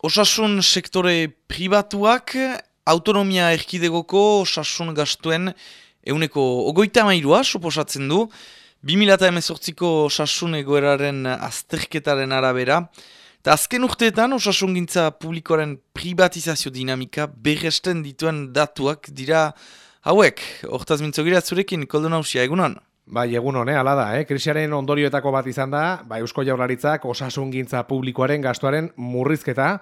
Osasun sektore pribatuak autonomia erkidegoko osasun gastuen euneko ogoita mairua suposatzen du. 2018ko osasun egoeraren azterketaren arabera. Eta azken urteetan osasun gintza publikoaren privatizazio dinamika berresten dituen datuak dira hauek. Hortaz mintzogira zurekin, koldo nausia, egunon? Bai, egun hone, ala da, eh? krisiaren ondorioetako bat izan da, ba, Eusko Jaurlaritzak osasungintza publikoaren gastuaren murrizketa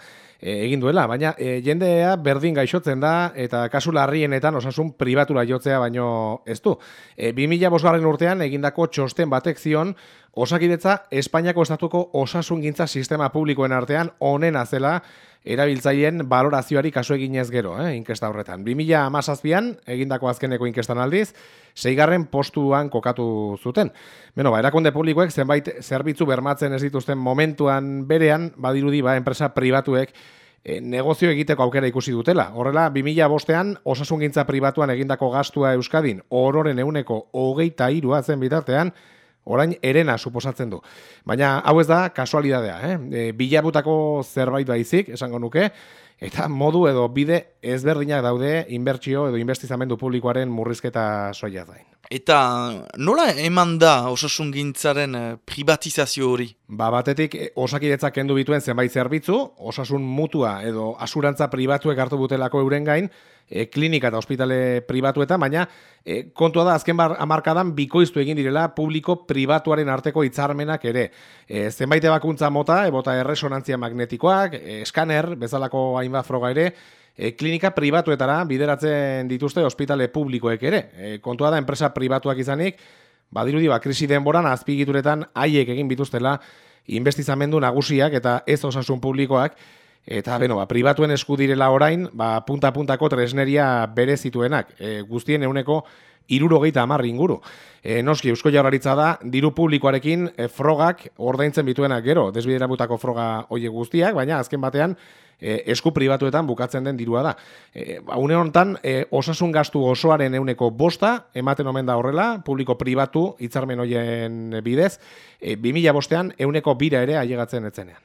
e, egin duela, baina e, jendea berdin gaixotzen da eta kasu larrienetan osasun pribatura jotzea baino ez du. E, 2000 bosgarren urtean egindako txosten batek zion osakidetza Espainiako estatuko osasungintza sistema publikoen artean onena zela erabiltzaileen balorazioari kasu eginez gero, eh, inkesta horretan. 2000 amazazpian, egindako azkeneko inkestan aldiz, zeigarren postuan kokatu zuten. Beno, ba, erakunde publikoek zenbait zerbitzu bermatzen ez dituzten momentuan berean, badirudi, ba, enpresa pribatuek e, negozio egiteko aukera ikusi dutela. Horrela, 2000 bostean, osasungintza pribatuan egindako gastua Euskadin, ororen euneko hogeita irua zen bitartean, orain erena suposatzen du. Baina hau ez da kasualidadea, eh? E, bilabutako zerbait baizik, esango nuke, eta modu edo bide ezberdinak daude inbertsio edo investizamendu publikoaren murrizketa soia zain. Eta nola eman da osasun gintzaren eh, privatizazio hori? Ba, batetik eh, osakidetzak kendu bituen zenbait zerbitzu, osasun mutua edo asurantza pribatuek hartu butelako euren gain, e, klinika eta ospitale pribatuetan, baina e, kontua da azken bar amarkadan bikoiztu egin direla publiko pribatuaren arteko hitzarmenak ere. E, zenbait ebakuntza mota, ebota erresonantzia magnetikoak, e, eskaner, bezalako hainbat froga ere, e, klinika pribatuetara bideratzen dituzte ospitale publikoek ere. E, kontua da enpresa pribatuak izanik, badirudi ba, krisi denboran azpigituretan haiek egin bituztela investizamendu nagusiak eta ez osasun publikoak, eta beno, ba, pribatuen esku direla orain, ba, punta-puntako tresneria bere zituenak, e, guztien euneko irurogeita amarri inguru. E, noski, Eusko Jaurlaritza da, diru publikoarekin e, frogak ordaintzen bituenak gero, desbiderabutako froga oie guztiak, baina azken batean, e, esku pribatuetan bukatzen den dirua da. E, ba, une honetan, e, osasun gastu osoaren euneko bosta, ematen omen da horrela, publiko pribatu, hitzarmen hoien bidez, e, 2000 bostean, euneko bira ere ailegatzen etzenean.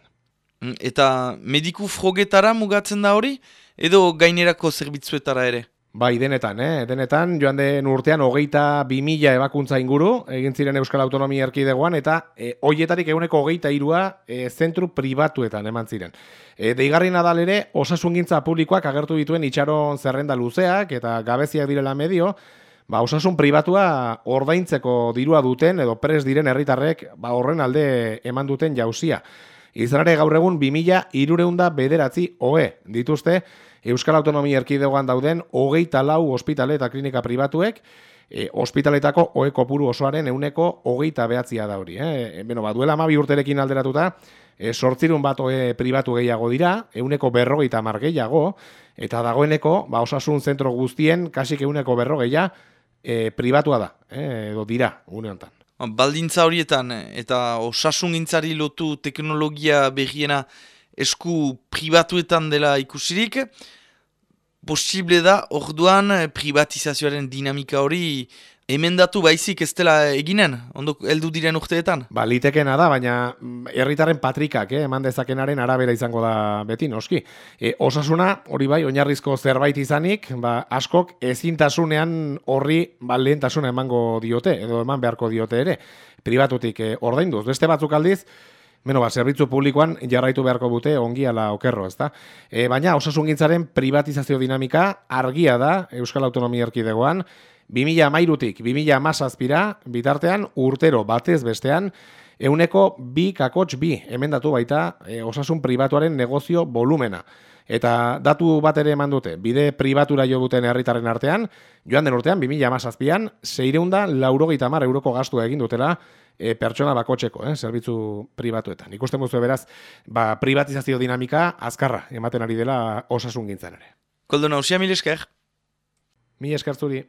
Mm, eta mediku frogetara mugatzen da hori, edo gainerako zerbitzuetara ere? Bai, denetan, eh? denetan, joan den urtean hogeita bi mila ebakuntza inguru, egin ziren Euskal Autonomia Erkidegoan, eta e, hoietarik eguneko hogeita irua e, zentru pribatuetan eman ziren. E, deigarri nadal ere, osasungintza publikoak agertu dituen itxaron zerrenda luzeak, eta gabeziak direla medio, ba, osasun pribatua ordaintzeko dirua duten, edo pres diren herritarrek ba, horren alde eman duten jauzia. Izanare gaur egun 2000 irureunda bederatzi OE dituzte, Euskal Autonomia Erkidegoan dauden hogeita lau ospitale eta klinika pribatuek, e, ospitaletako oe kopuru osoaren euneko hogeita behatzia da hori. Eh? E, beno, ba, duela ma urterekin alderatuta, e, sortzirun bat oe pribatu gehiago dira, euneko berrogeita mar gehiago, eta dagoeneko, ba, osasun zentro guztien, kasik euneko berrogeia, e, pribatua da, e, edo dira, une honetan. Baldintza horietan, eta osasun gintzari lotu teknologia berriena, esku pribatuetan dela ikusirik, posible da orduan eh, privatizazioaren dinamika hori emendatu baizik ez dela eginen, ondo heldu diren urteetan? Ba, litekena da, baina herritaren patrikak, eh, eman dezakenaren arabera izango da beti, noski. E, osasuna, hori bai, oinarrizko zerbait izanik, ba, askok ezintasunean horri ba, lehentasuna emango diote, edo eman beharko diote ere, pribatutik e, ordainduz. Beste batzuk aldiz, Beno, ba, zerbitzu publikoan jarraitu beharko bute ongi ala okerro, ezta? E, baina, osasungintzaren privatizazio dinamika argia da Euskal Autonomia Erkidegoan, 2000 amairutik, 2000 amazazpira, bitartean, urtero batez bestean, euneko bi kakots bi, emendatu baita, e, osasun pribatuaren negozio volumena. Eta datu bat ere eman dute, bide pribatura jo duten herritarren artean, joan den urtean, 2000 amazazpian, zeireunda laurogeita mar euroko gastua egin dutela, e, pertsona bakotxeko, eh, zerbitzu pribatuetan. Ikusten guzu beraz, ba, privatizazio dinamika azkarra ematen ari dela osasun gintzen ere. Koldo nausia, mil esker? Mil esker zuri.